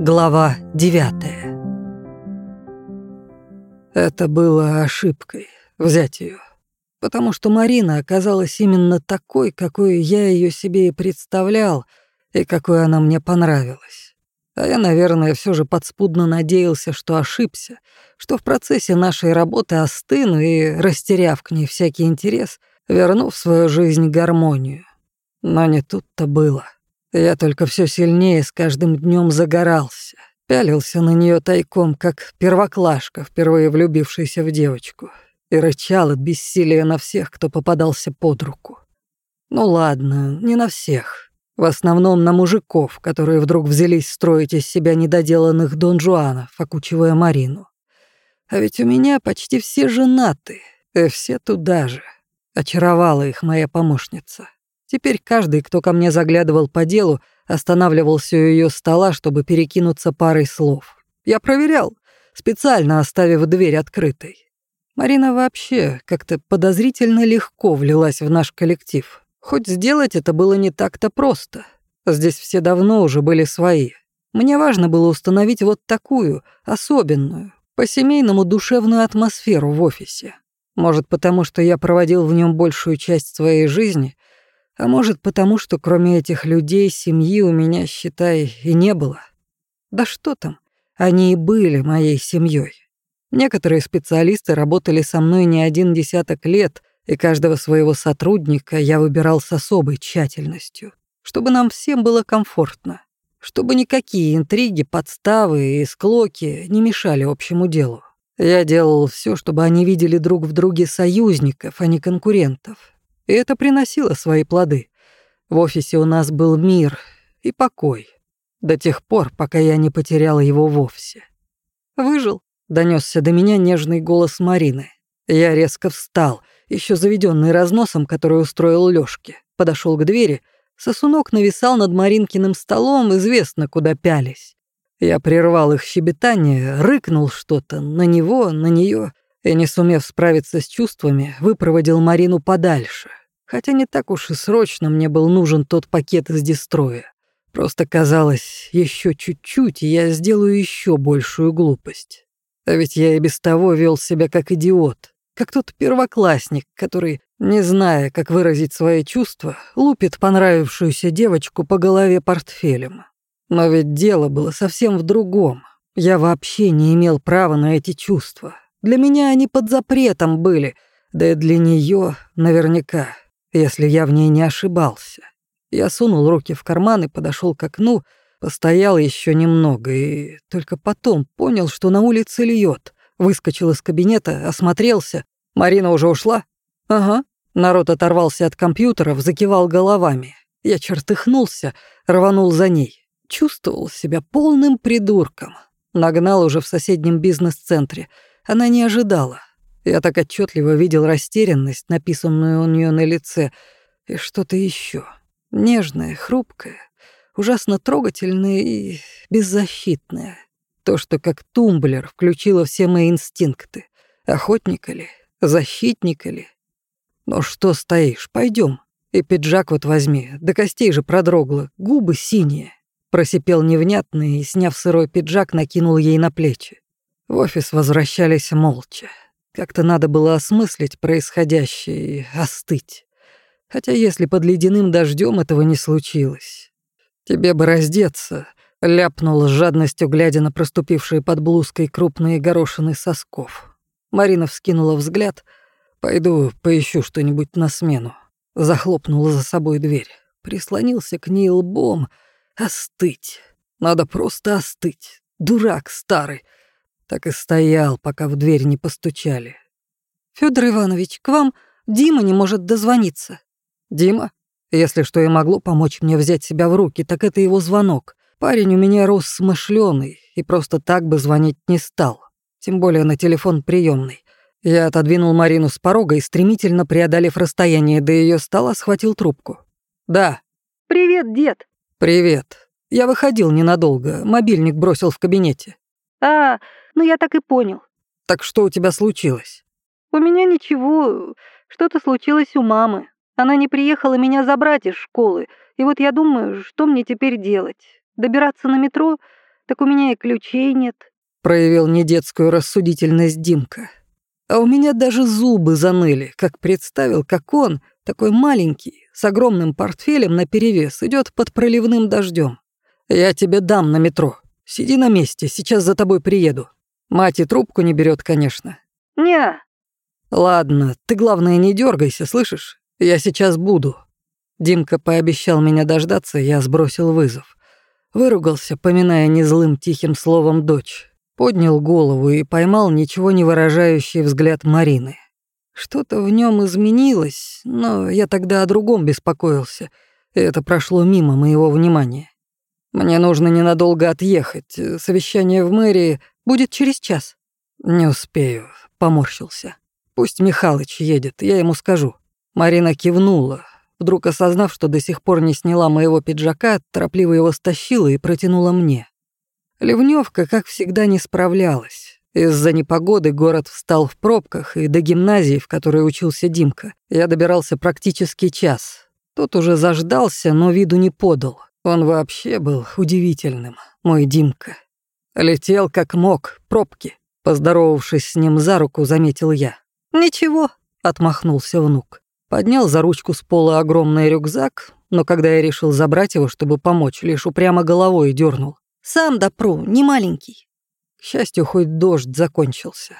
Глава 9 Это было ошибкой взять ее, потому что Марина оказалась именно такой, какой я ее себе и представлял, и какой она мне понравилась. А я, наверное, все же подспудно надеялся, что ошибся, что в процессе нашей работы остыну и, растеряв к ней всякий интерес, верну в свою жизнь гармонию. Но не тут-то было. Я только все сильнее с каждым днем загорался, пялился на нее тайком, как первоклашка, впервые влюбившаяся в девочку, и рычал от бессилия на всех, кто попадался под руку. Ну ладно, не на всех. В основном на мужиков, которые вдруг взялись строить из себя недоделанных донжуанов, окучивая Марину. А ведь у меня почти все женаты, и все туда же. Очаровала их моя помощница. Теперь каждый, кто ко мне заглядывал по делу, останавливался у ее стола, чтобы перекинуться парой слов. Я проверял, специально оставив дверь открытой. Марина вообще как-то подозрительно легко влилась в наш коллектив. Хоть сделать это было не так-то просто. Здесь все давно уже были свои. Мне важно было установить вот такую, особенную, по-семейному душевную атмосферу в офисе. Может, потому что я проводил в нем большую часть своей жизни — а может, потому что кроме этих людей семьи у меня, считай, и не было. Да что там, они и были моей семьей. Некоторые специалисты работали со мной не один десяток лет, и каждого своего сотрудника я выбирал с особой тщательностью, чтобы нам всем было комфортно, чтобы никакие интриги, подставы и склоки не мешали общему делу. Я делал все, чтобы они видели друг в друге союзников, а не конкурентов, и это приносило свои плоды. В офисе у нас был мир и покой. До тех пор, пока я не потеряла его вовсе. «Выжил?» — донесся до меня нежный голос Марины. Я резко встал, еще заведенный разносом, который устроил Лёшке. Подошел к двери. Сосунок нависал над Маринкиным столом, известно, куда пялись. Я прервал их щебетание, рыкнул что-то на него, на нее и, не сумев справиться с чувствами, выпроводил Марину подальше. Хотя не так уж и срочно мне был нужен тот пакет из дестроя. Просто казалось, еще чуть-чуть, и я сделаю еще большую глупость. А ведь я и без того вел себя как идиот, как тот первоклассник, который, не зная, как выразить свои чувства, лупит понравившуюся девочку по голове портфелем. Но ведь дело было совсем в другом. Я вообще не имел права на эти чувства. Для меня они под запретом были, да и для нее наверняка если я в ней не ошибался. Я сунул руки в карман и подошел к окну, постоял еще немного и только потом понял, что на улице льет. Выскочил из кабинета, осмотрелся. Марина уже ушла? Ага. Народ оторвался от компьютеров, закивал головами. Я чертыхнулся, рванул за ней. Чувствовал себя полным придурком. Нагнал уже в соседнем бизнес-центре. Она не ожидала. Я так отчетливо видел растерянность, написанную у нее на лице, и что-то еще нежное, хрупкое, ужасно трогательное и беззащитное. То, что как тумблер включило все мои инстинкты. Охотника ли, защитника ли. Ну что стоишь, пойдем. И пиджак вот возьми, до костей же продрогла, губы синие. Просипел невнятно и, сняв сырой пиджак, накинул ей на плечи. В офис возвращались молча. Как-то надо было осмыслить происходящее и остыть. Хотя если под ледяным дождем этого не случилось. Тебе бы раздеться, ляпнул с жадностью, глядя на проступившие под блузкой крупные горошины сосков. Марина вскинула взгляд. «Пойду поищу что-нибудь на смену». Захлопнула за собой дверь. Прислонился к ней лбом. «Остыть. Надо просто остыть. Дурак старый. Так и стоял, пока в дверь не постучали. Федор Иванович, к вам Дима не может дозвониться». «Дима? Если что и могло помочь мне взять себя в руки, так это его звонок. Парень у меня рос смышленый и просто так бы звонить не стал. Тем более на телефон приемный. Я отодвинул Марину с порога и, стремительно преодолев расстояние до ее стола, схватил трубку. «Да». «Привет, дед». «Привет. Я выходил ненадолго, мобильник бросил в кабинете». «А, ну, я так и понял. Так что у тебя случилось? У меня ничего. Что-то случилось у мамы. Она не приехала меня забрать из школы. И вот я думаю, что мне теперь делать? Добираться на метро? Так у меня и ключей нет. Проявил недетскую рассудительность Димка. А у меня даже зубы заныли, как представил, как он, такой маленький, с огромным портфелем наперевес, идет под проливным дождем. Я тебе дам на метро. Сиди на месте, сейчас за тобой приеду. Мать и трубку не берет, конечно. Не. Ладно, ты главное не дергайся, слышишь? Я сейчас буду. Димка пообещал меня дождаться, я сбросил вызов. Выругался, поминая незлым тихим словом дочь поднял голову и поймал ничего не выражающий взгляд Марины. Что-то в нем изменилось, но я тогда о другом беспокоился, и это прошло мимо моего внимания. Мне нужно ненадолго отъехать. Совещание в мэрии будет через час. Не успею, поморщился. Пусть Михалыч едет, я ему скажу. Марина кивнула, вдруг осознав, что до сих пор не сняла моего пиджака, торопливо его стащила и протянула мне. Ливневка, как всегда, не справлялась. Из-за непогоды город встал в пробках, и до гимназии, в которой учился Димка, я добирался практически час. Тот уже заждался, но виду не подал. Он вообще был удивительным, мой Димка. Летел как мог, пробки. Поздоровавшись с ним за руку, заметил я. «Ничего», — отмахнулся внук. Поднял за ручку с пола огромный рюкзак, но когда я решил забрать его, чтобы помочь, лишь упрямо головой дернул. Сам допру, не маленький. К счастью, хоть дождь закончился.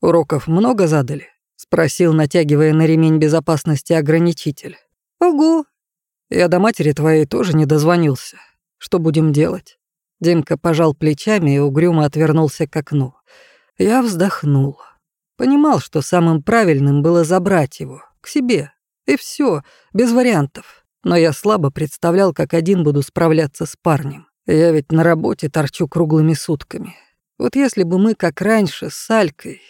Уроков много задали? Спросил, натягивая на ремень безопасности ограничитель. Ого. Я до матери твоей тоже не дозвонился. Что будем делать? Димка пожал плечами и угрюмо отвернулся к окну. Я вздохнул. Понимал, что самым правильным было забрать его к себе. И все, без вариантов. Но я слабо представлял, как один буду справляться с парнем. Я ведь на работе торчу круглыми сутками. Вот если бы мы, как раньше, с Алькой...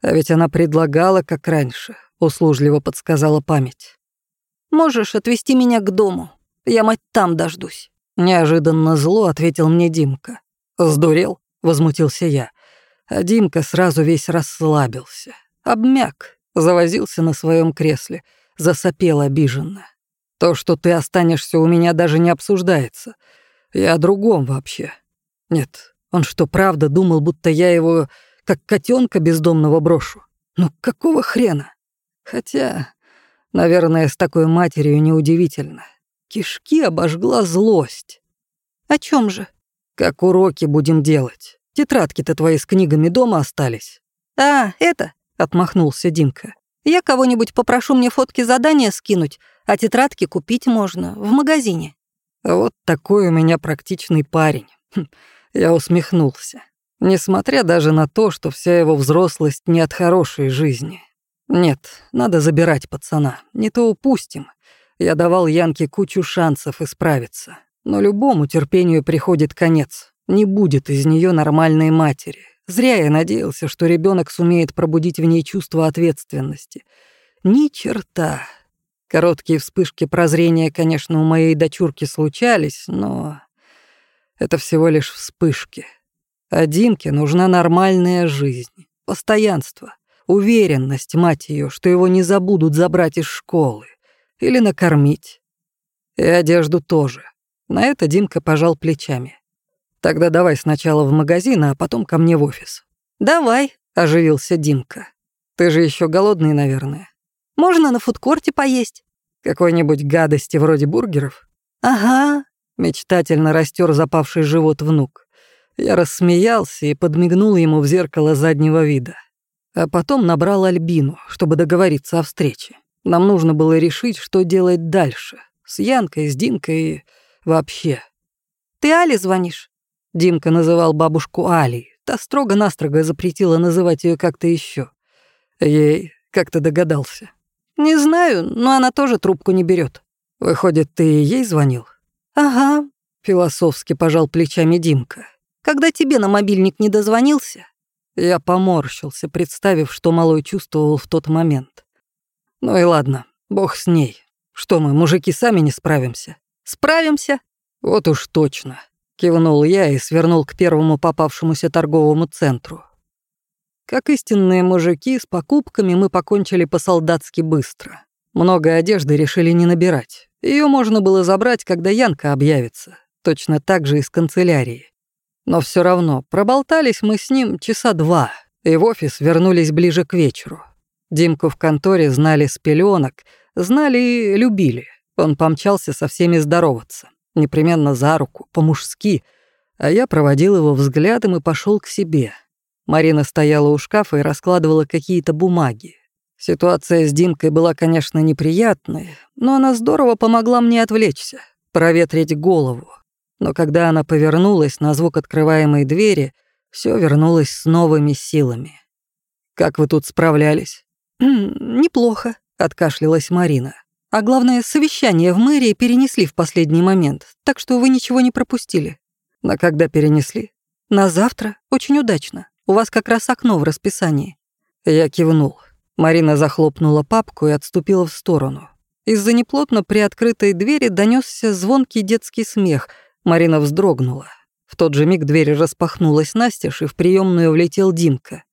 А ведь она предлагала, как раньше, услужливо подсказала память. «Можешь отвезти меня к дому. Я мать там дождусь». Неожиданно зло ответил мне Димка. «Сдурел?» — возмутился я. А Димка сразу весь расслабился. Обмяк, завозился на своем кресле, засопел обиженно. «То, что ты останешься у меня, даже не обсуждается. Я о другом вообще. Нет, он что, правда думал, будто я его как котенка бездомного брошу? Ну какого хрена? Хотя, наверное, с такой матерью неудивительно. Кишки обожгла злость. О чем же? Как уроки будем делать? Тетрадки-то твои с книгами дома остались. А, это, отмахнулся Димка. Я кого-нибудь попрошу мне фотки задания скинуть, а тетрадки купить можно в магазине. Вот такой у меня практичный парень. Хм, я усмехнулся. Несмотря даже на то, что вся его взрослость не от хорошей жизни. Нет, надо забирать пацана, не то упустим. Я давал Янке кучу шансов исправиться. Но любому терпению приходит конец. Не будет из нее нормальной матери. Зря я надеялся, что ребенок сумеет пробудить в ней чувство ответственности. Ни черта. Короткие вспышки прозрения, конечно, у моей дочурки случались, но это всего лишь вспышки. А Димке нужна нормальная жизнь, постоянство, уверенность, мать ее, что его не забудут забрать из школы или накормить. И одежду тоже. На это Димка пожал плечами. Тогда давай сначала в магазин, а потом ко мне в офис. Давай, оживился Димка. Ты же еще голодный, наверное. Можно на фудкорте поесть. Какой-нибудь гадости вроде бургеров? Ага. Мечтательно растер запавший живот внук. Я рассмеялся и подмигнул ему в зеркало заднего вида. А потом набрал Альбину, чтобы договориться о встрече. Нам нужно было решить, что делать дальше. С Янкой, с Димкой и вообще. «Ты Али звонишь?» Димка называл бабушку Алей. Та строго-настрого запретила называть ее как-то еще. Ей как то догадался. Не знаю, но она тоже трубку не берет. Выходит, ты ей звонил? Ага. Философски пожал плечами Димка. Когда тебе на мобильник не дозвонился? Я поморщился, представив, что малой чувствовал в тот момент. Ну и ладно, бог с ней. Что мы, мужики, сами не справимся? Справимся. Вот уж точно. Кивнул я и свернул к первому попавшемуся торговому центру. Как истинные мужики, с покупками мы покончили по-солдатски быстро. Много одежды решили не набирать. Ее можно было забрать, когда Янка объявится. Точно так же из канцелярии. Но все равно проболтались мы с ним часа два, и в офис вернулись ближе к вечеру. Димку в конторе знали с пеленок, знали и любили. Он помчался со всеми здороваться, непременно за руку, по-мужски, а я проводил его взглядом и пошел к себе. Марина стояла у шкафа и раскладывала какие-то бумаги. Ситуация с Димкой была, конечно, неприятной, но она здорово помогла мне отвлечься, проветрить голову. Но когда она повернулась на звук открываемой двери, все вернулось с новыми силами. «Как вы тут справлялись?» «Неплохо», — откашлялась Марина. «А главное, совещание в мэрии перенесли в последний момент, так что вы ничего не пропустили». «На когда перенесли?» «На завтра. Очень удачно. У вас как раз окно в расписании». Я кивнул. Марина захлопнула папку и отступила в сторону. Из-за неплотно приоткрытой двери донесся звонкий детский смех. Марина вздрогнула. В тот же миг дверь распахнулась настежь, и в приемную влетел Димка.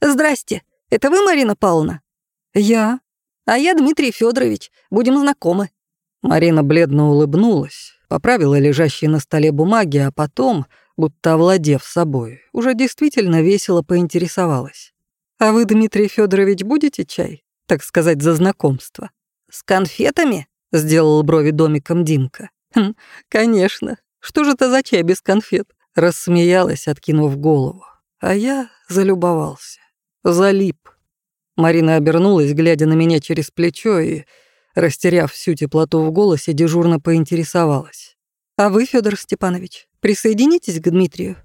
«Здрасте, это вы, Марина Павловна?» «Я?» «А я Дмитрий Федорович. Будем знакомы». Марина бледно улыбнулась, поправила лежащие на столе бумаги, а потом, будто овладев собой, уже действительно весело поинтересовалась. «А вы, Дмитрий Федорович, будете чай? Так сказать, за знакомство?» «С конфетами?» — сделал брови домиком Димка. «Хм, конечно. Что же это за чай без конфет?» Рассмеялась, откинув голову. А я залюбовался. Залип. Марина обернулась, глядя на меня через плечо и, растеряв всю теплоту в голосе, дежурно поинтересовалась. «А вы, Федор Степанович, присоединитесь к Дмитрию?»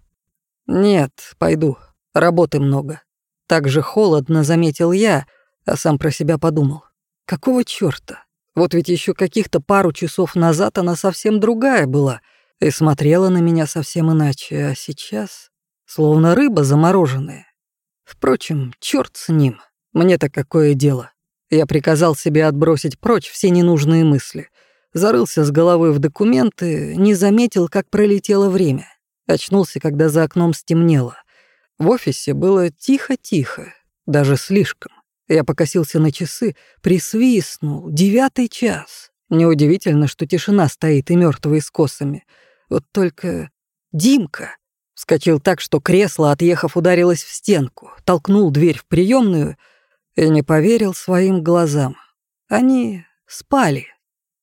«Нет, пойду. Работы много». Так же холодно заметил я, а сам про себя подумал. Какого чёрта? Вот ведь еще каких-то пару часов назад она совсем другая была и смотрела на меня совсем иначе, а сейчас словно рыба замороженная. Впрочем, чёрт с ним. Мне-то какое дело? Я приказал себе отбросить прочь все ненужные мысли. Зарылся с головой в документы, не заметил, как пролетело время. Очнулся, когда за окном стемнело. В офисе было тихо-тихо, даже слишком. Я покосился на часы, присвистнул. Девятый час. Неудивительно, что тишина стоит и мертвые с косами. Вот только Димка вскочил так, что кресло, отъехав, ударилось в стенку, толкнул дверь в приемную и не поверил своим глазам. Они спали.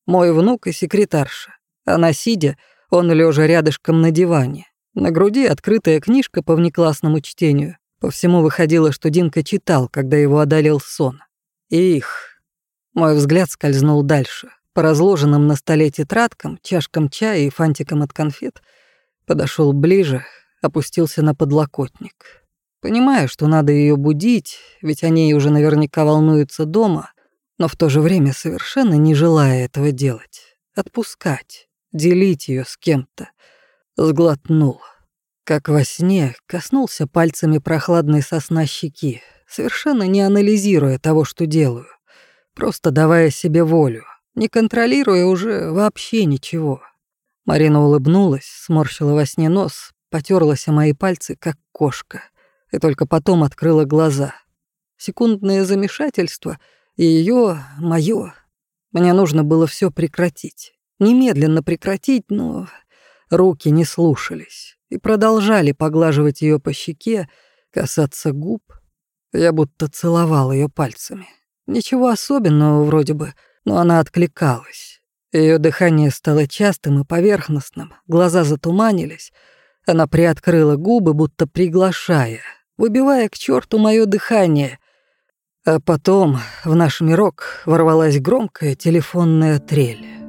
Мой внук и секретарша. Она сидя, он лежа рядышком на диване. На груди открытая книжка по внеклассному чтению. По всему выходило, что Димка читал, когда его одолел сон. Их. Мой взгляд скользнул дальше. По разложенным на столе тетрадкам, чашкам чая и фантикам от конфет подошел ближе, опустился на подлокотник. Понимаю, что надо ее будить, ведь они уже наверняка волнуются дома, но в то же время совершенно не желая этого делать. Отпускать, делить ее с кем-то — Сглотнул. Как во сне, коснулся пальцами прохладной сосна щеки, совершенно не анализируя того, что делаю, просто давая себе волю, не контролируя уже вообще ничего. Марина улыбнулась, сморщила во сне нос, потерлась о мои пальцы, как кошка, и только потом открыла глаза. Секундное замешательство, и ее, мое. Мне нужно было все прекратить. Немедленно прекратить, но Руки не слушались и продолжали поглаживать ее по щеке, касаться губ. Я будто целовал ее пальцами. Ничего особенного вроде бы, но она откликалась. Ее дыхание стало частым и поверхностным, глаза затуманились. Она приоткрыла губы, будто приглашая, выбивая к черту мое дыхание. А потом в наш мирок ворвалась громкая телефонная трель.